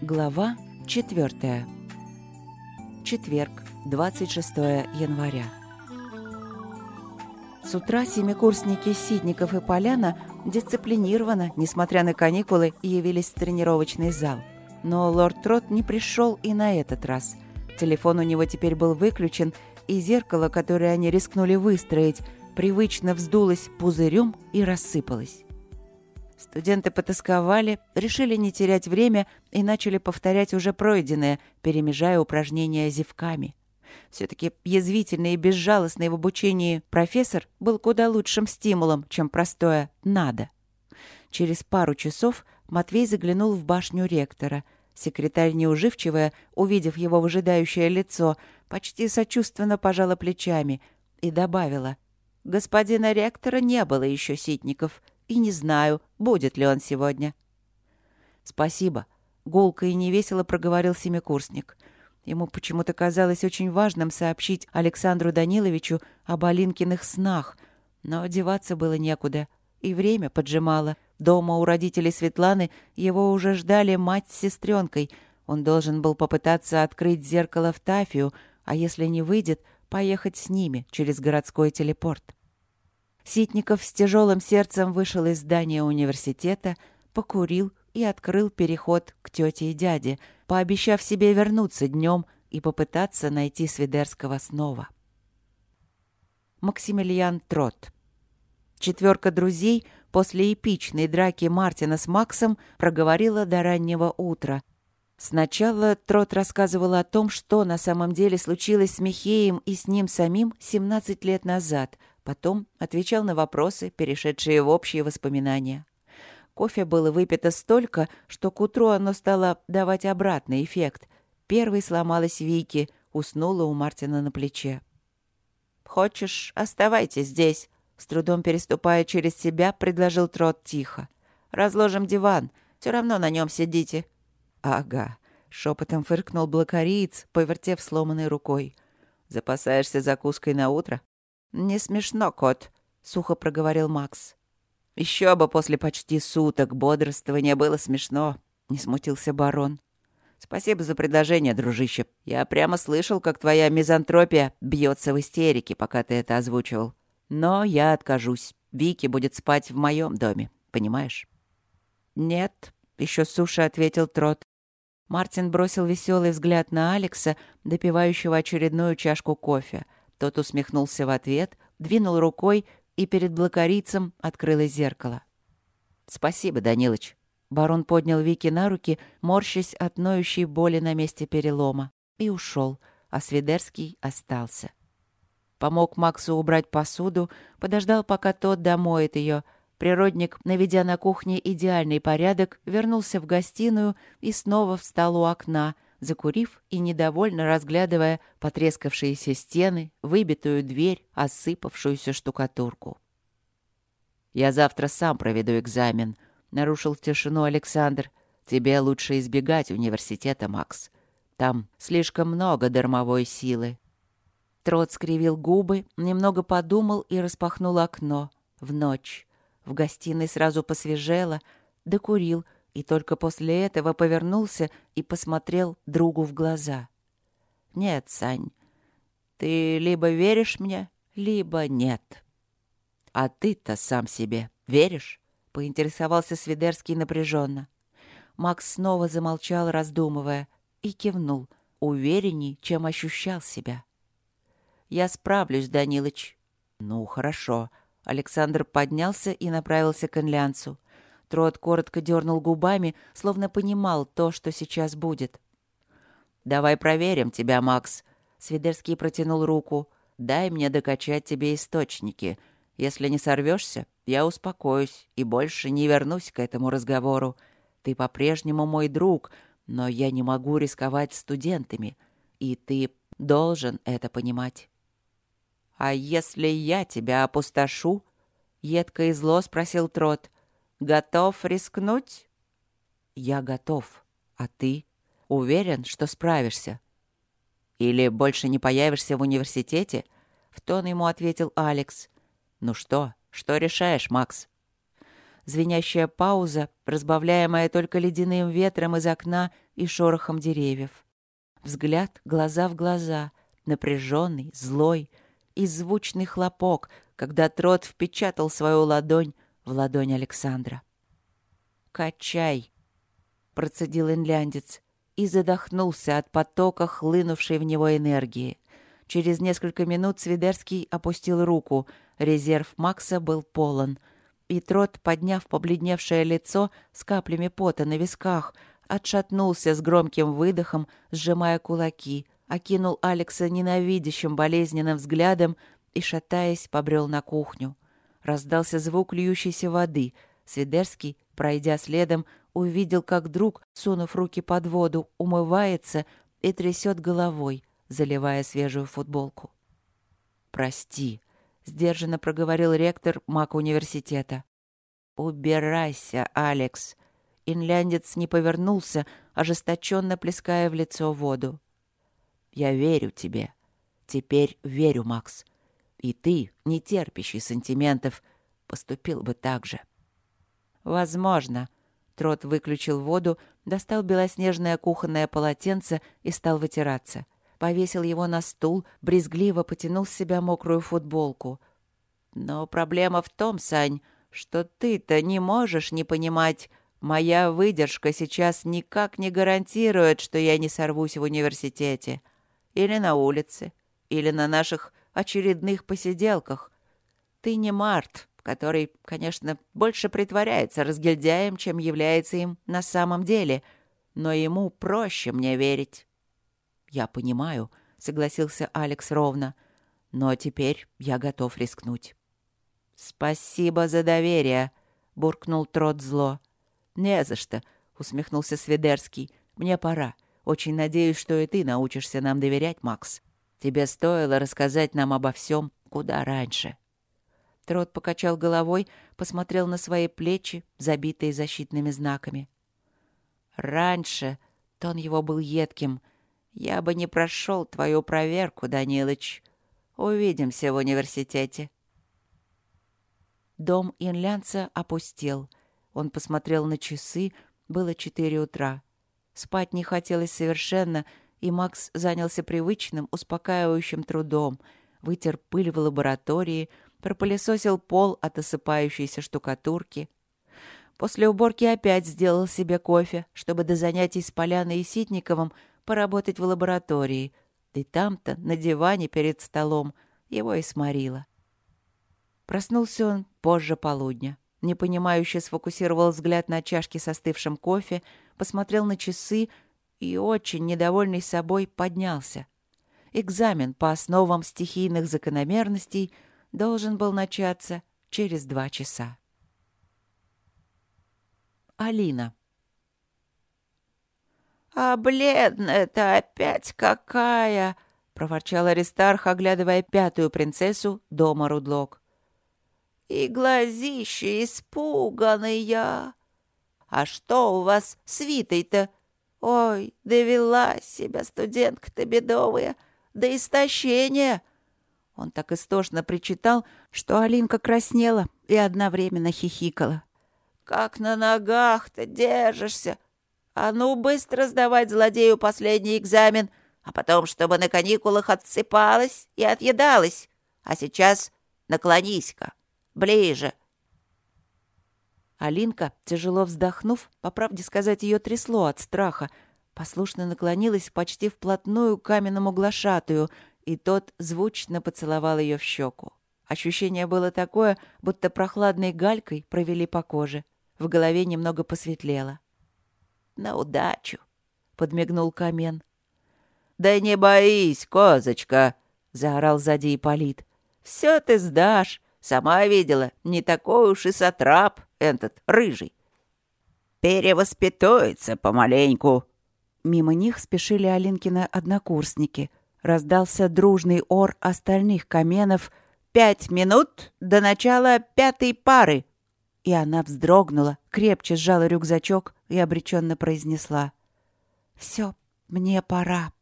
Глава 4. Четверг, 26 января. С утра семикурсники Сидников и Поляна дисциплинированно, несмотря на каникулы, явились в тренировочный зал. Но лорд Трот не пришел и на этот раз. Телефон у него теперь был выключен, и зеркало, которое они рискнули выстроить, привычно вздулось пузырем и рассыпалось. Студенты потасковали, решили не терять время и начали повторять уже пройденное, перемежая упражнения зевками. Все-таки язвительный и безжалостный в обучении профессор был куда лучшим стимулом, чем простое «надо». Через пару часов Матвей заглянул в башню ректора. Секретарь неуживчивая, увидев его выжидающее лицо, почти сочувственно пожала плечами и добавила. «Господина ректора не было еще ситников и не знаю, будет ли он сегодня». «Спасибо», — гулко и невесело проговорил семикурсник. Ему почему-то казалось очень важным сообщить Александру Даниловичу об Алинкиных снах, но одеваться было некуда, и время поджимало. Дома у родителей Светланы его уже ждали мать с сестренкой. Он должен был попытаться открыть зеркало в Тафию, а если не выйдет, поехать с ними через городской телепорт. Ситников с тяжелым сердцем вышел из здания университета, покурил и открыл переход к тете и дяде, пообещав себе вернуться днем и попытаться найти Свидерского снова. Максимилиан Трот Четверка друзей после эпичной драки Мартина с Максом проговорила до раннего утра. Сначала Трот рассказывал о том, что на самом деле случилось с Михеем и с ним самим 17 лет назад, Потом отвечал на вопросы, перешедшие в общие воспоминания. Кофе было выпито столько, что к утру оно стало давать обратный эффект. Первый сломалась Вики, уснула у Мартина на плече. «Хочешь, оставайся здесь», — с трудом переступая через себя, предложил Трот тихо. «Разложим диван, все равно на нем сидите». «Ага», — шепотом фыркнул блокариец, повертев сломанной рукой. «Запасаешься закуской на утро?» «Не смешно, кот», — сухо проговорил Макс. «Еще бы после почти суток бодрствования было смешно», — не смутился барон. «Спасибо за предложение, дружище. Я прямо слышал, как твоя мизантропия бьется в истерике, пока ты это озвучивал. Но я откажусь. Вики будет спать в моем доме, понимаешь?» «Нет», — еще суше ответил Трот. Мартин бросил веселый взгляд на Алекса, допивающего очередную чашку кофе — тот усмехнулся в ответ, двинул рукой, и перед блокарицем открылось зеркало. «Спасибо, Данилыч». Барон поднял Вики на руки, морщась от ноющей боли на месте перелома, и ушел, а Свидерский остался. Помог Максу убрать посуду, подождал, пока тот домоет ее. Природник, наведя на кухне идеальный порядок, вернулся в гостиную и снова встал у окна — закурив и недовольно разглядывая потрескавшиеся стены, выбитую дверь, осыпавшуюся штукатурку. «Я завтра сам проведу экзамен», — нарушил тишину Александр. «Тебе лучше избегать университета, Макс. Там слишком много дармовой силы». Трот скривил губы, немного подумал и распахнул окно. В ночь. В гостиной сразу посвежело, докурил — и только после этого повернулся и посмотрел другу в глаза. «Нет, Сань, ты либо веришь мне, либо нет». «А ты-то сам себе веришь?» — поинтересовался Свидерский напряженно. Макс снова замолчал, раздумывая, и кивнул, уверенней, чем ощущал себя. «Я справлюсь, Данилыч». «Ну, хорошо». Александр поднялся и направился к инлянцу. Трот коротко дернул губами, словно понимал то, что сейчас будет. «Давай проверим тебя, Макс». Свидерский протянул руку. «Дай мне докачать тебе источники. Если не сорвешься, я успокоюсь и больше не вернусь к этому разговору. Ты по-прежнему мой друг, но я не могу рисковать студентами, и ты должен это понимать». «А если я тебя опустошу?» — едко и зло спросил Трот. Готов рискнуть? Я готов. А ты? Уверен, что справишься? Или больше не появишься в университете? В тон ему ответил Алекс. Ну что, что решаешь, Макс? звенящая пауза, разбавляемая только ледяным ветром из окна и шорохом деревьев. Взгляд глаза в глаза, напряженный, злой, и звучный хлопок, когда Трот впечатал свою ладонь в ладонь Александра. «Качай!» — процедил инляндец и задохнулся от потока, хлынувшей в него энергии. Через несколько минут Свидерский опустил руку. Резерв Макса был полон. И Трот, подняв побледневшее лицо с каплями пота на висках, отшатнулся с громким выдохом, сжимая кулаки, окинул Алекса ненавидящим болезненным взглядом и, шатаясь, побрел на кухню. Раздался звук льющейся воды. Свидерский, пройдя следом, увидел, как друг, сунув руки под воду, умывается и трясет головой, заливая свежую футболку. «Прости», — сдержанно проговорил ректор маг университета. «Убирайся, Алекс!» Инляндец не повернулся, ожесточенно плеская в лицо воду. «Я верю тебе. Теперь верю, Макс. И ты, не терпящий сантиментов, поступил бы так же». «Возможно». Трот выключил воду, достал белоснежное кухонное полотенце и стал вытираться — повесил его на стул, брезгливо потянул с себя мокрую футболку. «Но проблема в том, Сань, что ты-то не можешь не понимать. Моя выдержка сейчас никак не гарантирует, что я не сорвусь в университете. Или на улице, или на наших очередных посиделках. Ты не Март, который, конечно, больше притворяется разгильдяем, чем является им на самом деле, но ему проще мне верить». «Я понимаю», — согласился Алекс ровно. «Но теперь я готов рискнуть». «Спасибо за доверие», — буркнул Трот зло. «Не за что», — усмехнулся Сведерский. «Мне пора. Очень надеюсь, что и ты научишься нам доверять, Макс. Тебе стоило рассказать нам обо всем куда раньше». Трот покачал головой, посмотрел на свои плечи, забитые защитными знаками. «Раньше...» — тон его был едким — я бы не прошел твою проверку, Данилыч. Увидимся в университете. Дом инлянца опустел. Он посмотрел на часы. Было четыре утра. Спать не хотелось совершенно, и Макс занялся привычным, успокаивающим трудом. Вытер пыль в лаборатории, пропылесосил пол от осыпающейся штукатурки. После уборки опять сделал себе кофе, чтобы до занятий с Поляной и Ситниковым поработать в лаборатории. И там-то, на диване перед столом, его и сморило. Проснулся он позже полудня. Непонимающе сфокусировал взгляд на чашке со остывшим кофе, посмотрел на часы и, очень недовольный собой, поднялся. Экзамен по основам стихийных закономерностей должен был начаться через два часа. Алина. «А бледная-то опять какая!» — проворчал Аристарх, оглядывая пятую принцессу дома Рудлок. «И глазища испуганные! А что у вас с Витой-то? Ой, довела себя студентка-то бедовая, до истощения!» Он так истошно причитал, что Алинка краснела и одновременно хихикала. «Как на ногах-то держишься!» А ну, быстро сдавать злодею последний экзамен, а потом, чтобы на каникулах отсыпалась и отъедалась. А сейчас наклонись-ка, ближе. Алинка, тяжело вздохнув, по правде сказать, ее трясло от страха, послушно наклонилась почти вплотную к каменному глашатую, и тот звучно поцеловал ее в щеку. Ощущение было такое, будто прохладной галькой провели по коже. В голове немного посветлело на удачу», — подмигнул Камен. «Да не боись, козочка!» — заорал сзади Ипполит. «Все ты сдашь. Сама видела, не такой уж и сатрап этот, рыжий. Перевоспитуется помаленьку». Мимо них спешили Алинкины однокурсники. Раздался дружный ор остальных каменов. «Пять минут до начала пятой пары!» И она вздрогнула, крепче сжала рюкзачок и обреченно произнесла. «Все, мне пора».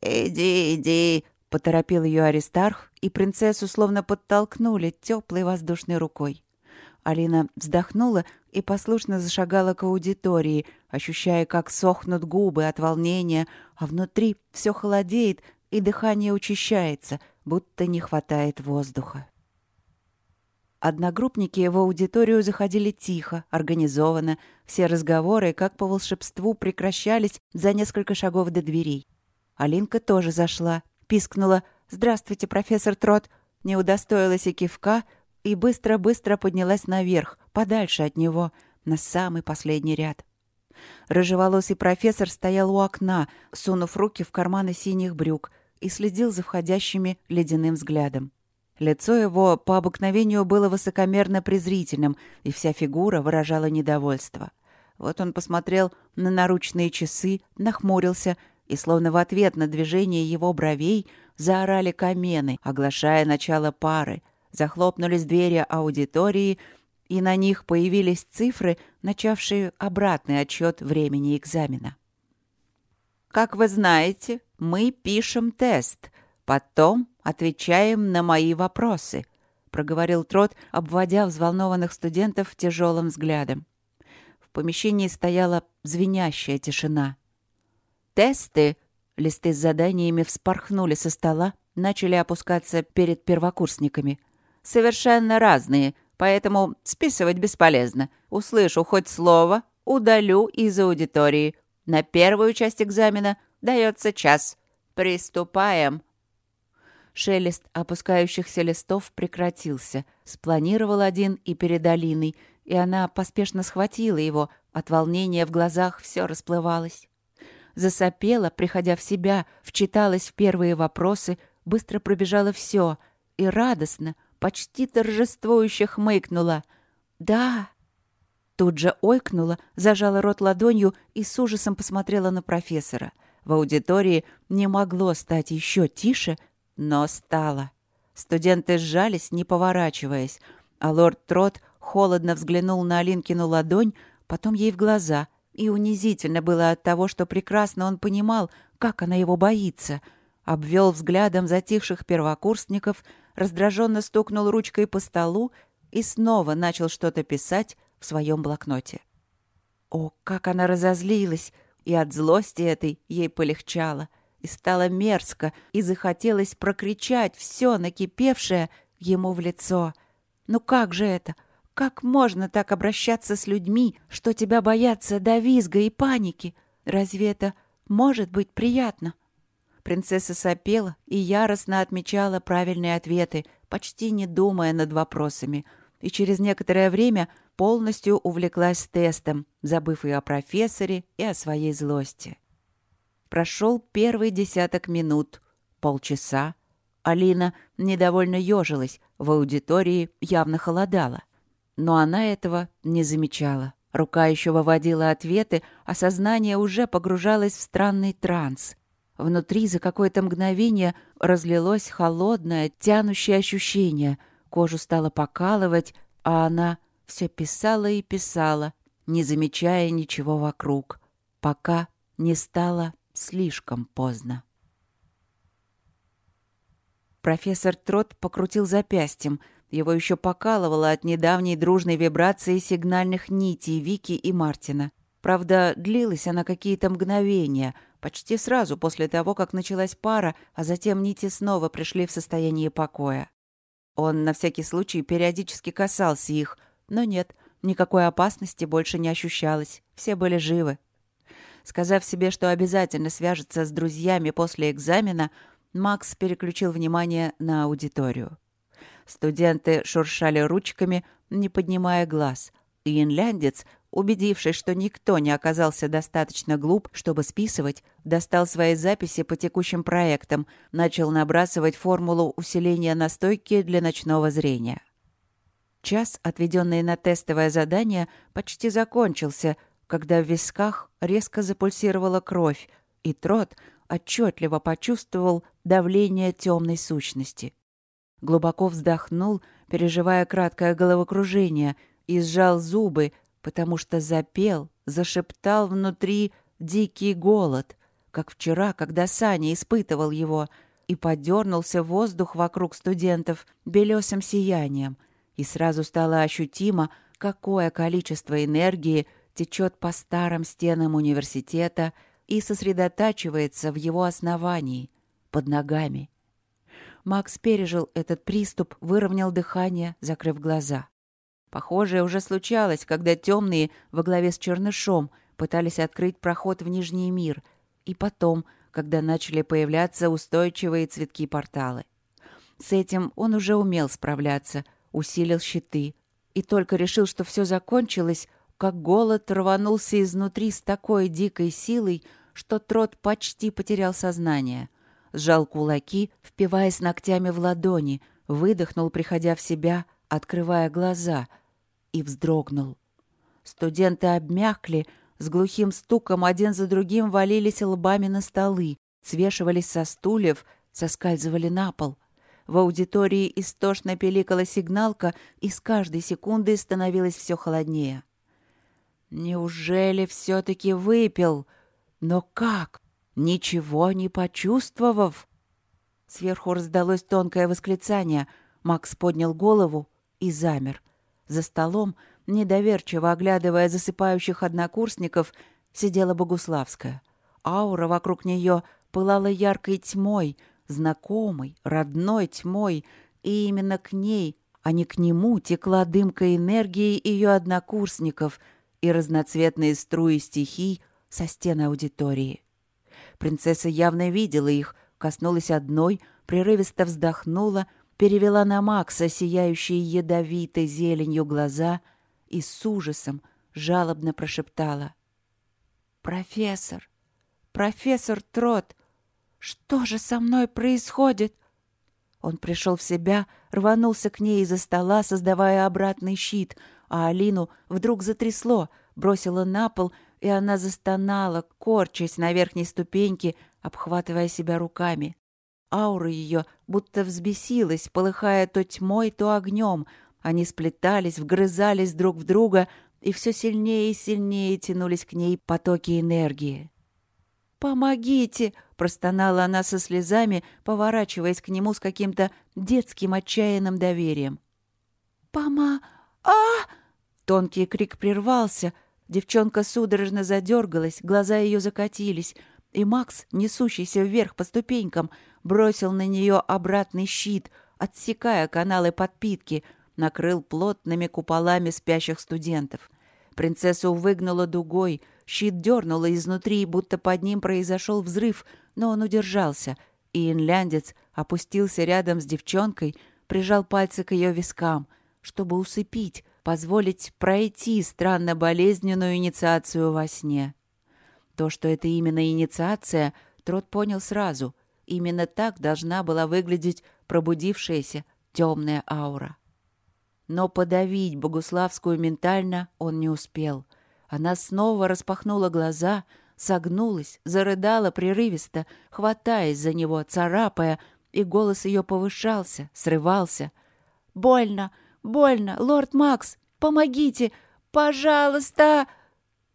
«Иди, иди», — поторопил ее Аристарх, и принцессу словно подтолкнули теплой воздушной рукой. Алина вздохнула и послушно зашагала к аудитории, ощущая, как сохнут губы от волнения, а внутри все холодеет и дыхание учащается, будто не хватает воздуха. Одногруппники в аудиторию заходили тихо, организованно. Все разговоры, как по волшебству, прекращались за несколько шагов до дверей. Алинка тоже зашла, пискнула «Здравствуйте, профессор Трот!» не удостоилась и кивка и быстро-быстро поднялась наверх, подальше от него, на самый последний ряд. Рыжеволосый профессор стоял у окна, сунув руки в карманы синих брюк, и следил за входящими ледяным взглядом. Лицо его по обыкновению было высокомерно презрительным, и вся фигура выражала недовольство. Вот он посмотрел на наручные часы, нахмурился, и словно в ответ на движение его бровей заорали камены, оглашая начало пары. Захлопнулись двери аудитории, и на них появились цифры, начавшие обратный отчет времени экзамена. «Как вы знаете, мы пишем тест», Потом отвечаем на мои вопросы», — проговорил Трот, обводя взволнованных студентов тяжелым взглядом. В помещении стояла звенящая тишина. «Тесты!» — листы с заданиями вспорхнули со стола, начали опускаться перед первокурсниками. «Совершенно разные, поэтому списывать бесполезно. Услышу хоть слово, удалю из аудитории. На первую часть экзамена дается час. Приступаем!» Шелест опускающихся листов прекратился. Спланировал один и перед Алиной, и она поспешно схватила его. От волнения в глазах все расплывалось. Засопела, приходя в себя, вчиталась в первые вопросы, быстро пробежала все и радостно, почти торжествующе хмыкнула. «Да!» Тут же ойкнула, зажала рот ладонью и с ужасом посмотрела на профессора. В аудитории не могло стать еще тише, но стало. Студенты сжались, не поворачиваясь, а лорд Трот холодно взглянул на Алинкину ладонь, потом ей в глаза, и унизительно было от того, что прекрасно он понимал, как она его боится. Обвел взглядом затихших первокурсников, раздраженно стукнул ручкой по столу и снова начал что-то писать в своем блокноте. О, как она разозлилась! И от злости этой ей полегчало — и стало мерзко, и захотелось прокричать все накипевшее ему в лицо. «Ну как же это? Как можно так обращаться с людьми, что тебя боятся до визга и паники? Разве это может быть приятно?» Принцесса сопела и яростно отмечала правильные ответы, почти не думая над вопросами, и через некоторое время полностью увлеклась тестом, забыв и о профессоре, и о своей злости. Прошел первый десяток минут, полчаса. Алина недовольно ежилась, в аудитории явно холодало. Но она этого не замечала. Рука еще выводила ответы, а сознание уже погружалось в странный транс. Внутри за какое-то мгновение разлилось холодное, тянущее ощущение. Кожу стало покалывать, а она все писала и писала, не замечая ничего вокруг, пока не стало слишком поздно. Профессор Трот покрутил запястьем. Его еще покалывало от недавней дружной вибрации сигнальных нитей Вики и Мартина. Правда, длилась она какие-то мгновения, почти сразу после того, как началась пара, а затем нити снова пришли в состояние покоя. Он на всякий случай периодически касался их, но нет, никакой опасности больше не ощущалось, все были живы. Сказав себе, что обязательно свяжется с друзьями после экзамена, Макс переключил внимание на аудиторию. Студенты шуршали ручками, не поднимая глаз. И инляндец, убедившись, что никто не оказался достаточно глуп, чтобы списывать, достал свои записи по текущим проектам, начал набрасывать формулу усиления настойки для ночного зрения. Час, отведенный на тестовое задание, почти закончился, когда в висках резко запульсировала кровь, и Трот отчетливо почувствовал давление темной сущности. Глубоко вздохнул, переживая краткое головокружение, и сжал зубы, потому что запел, зашептал внутри дикий голод, как вчера, когда Саня испытывал его, и подернулся воздух вокруг студентов белесым сиянием, И сразу стало ощутимо, какое количество энергии течет по старым стенам университета и сосредотачивается в его основании, под ногами. Макс пережил этот приступ, выровнял дыхание, закрыв глаза. Похожее уже случалось, когда темные во главе с чернышом пытались открыть проход в Нижний мир, и потом, когда начали появляться устойчивые цветки-порталы. С этим он уже умел справляться, усилил щиты, и только решил, что все закончилось, как голод рванулся изнутри с такой дикой силой, что Трот почти потерял сознание — сжал кулаки, впиваясь ногтями в ладони, выдохнул, приходя в себя, открывая глаза, и вздрогнул. Студенты обмякли, с глухим стуком один за другим валились лбами на столы, свешивались со стульев, соскальзывали на пол. В аудитории истошно пиликала сигналка, и с каждой секундой становилось все холоднее. Неужели все-таки выпил? Но как? ничего не почувствовав. Сверху раздалось тонкое восклицание. Макс поднял голову и замер. За столом, недоверчиво оглядывая засыпающих однокурсников, сидела Богуславская. Аура вокруг нее пылала яркой тьмой, знакомой, родной тьмой, и именно к ней, а не к нему, текла дымка энергии ее однокурсников и разноцветные струи стихий со стен аудитории. Принцесса явно видела их, коснулась одной, прерывисто вздохнула, перевела на Макса сияющие ядовитой зеленью глаза и с ужасом жалобно прошептала. «Профессор! Профессор Трот! Что же со мной происходит?» Он пришел в себя, рванулся к ней из-за стола, создавая обратный щит, а Алину вдруг затрясло, бросило на пол — и она застонала, корчась на верхней ступеньке, обхватывая себя руками. Аура ее будто взбесилась, полыхая то тьмой, то огнем. Они сплетались, вгрызались друг в друга, и все сильнее и сильнее тянулись к ней потоки энергии. «Помогите!» — простонала она со слезами, поворачиваясь к нему с каким-то детским отчаянным доверием. «Пома... а Тонкий крик прервался — Девчонка судорожно задергалась, глаза ее закатились, и Макс, несущийся вверх по ступенькам, бросил на нее обратный щит, отсекая каналы подпитки, накрыл плотными куполами спящих студентов. Принцессу выгнула дугой, щит дернуло изнутри, будто под ним произошел взрыв, но он удержался, и инляндец опустился рядом с девчонкой, прижал пальцы к ее вискам, чтобы усыпить, позволить пройти странно болезненную инициацию во сне. То, что это именно инициация, Трот понял сразу. Именно так должна была выглядеть пробудившаяся темная аура. Но подавить Богуславскую ментально он не успел. Она снова распахнула глаза, согнулась, зарыдала прерывисто, хватаясь за него, царапая, и голос ее повышался, срывался. «Больно! Больно! Лорд Макс! Помогите! Пожалуйста!»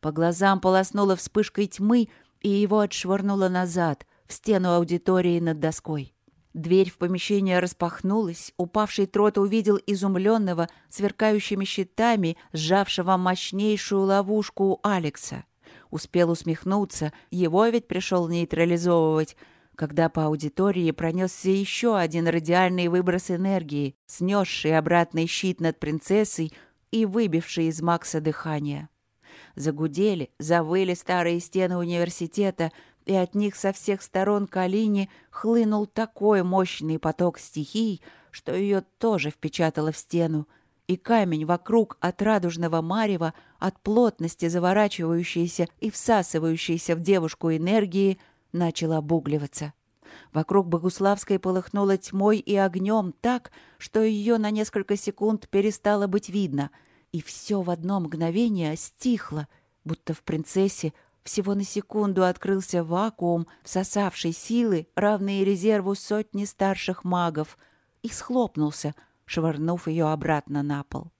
По глазам полоснула вспышкой тьмы, и его отшвырнуло назад, в стену аудитории над доской. Дверь в помещение распахнулась, упавший трот увидел изумленного, сверкающими щитами, сжавшего мощнейшую ловушку у Алекса. Успел усмехнуться, его ведь пришел нейтрализовывать, когда по аудитории пронесся еще один радиальный выброс энергии, снесший обратный щит над принцессой и выбивший из Макса дыхание. Загудели, завыли старые стены университета, и от них со всех сторон к Алине хлынул такой мощный поток стихий, что ее тоже впечатало в стену, и камень вокруг от радужного марева, от плотности заворачивающейся и всасывающейся в девушку энергии — начал обугливаться. Вокруг Богуславской полыхнуло тьмой и огнем так, что ее на несколько секунд перестало быть видно, и все в одно мгновение стихло, будто в принцессе всего на секунду открылся вакуум, всосавший силы, равные резерву сотни старших магов, и схлопнулся, швырнув ее обратно на пол.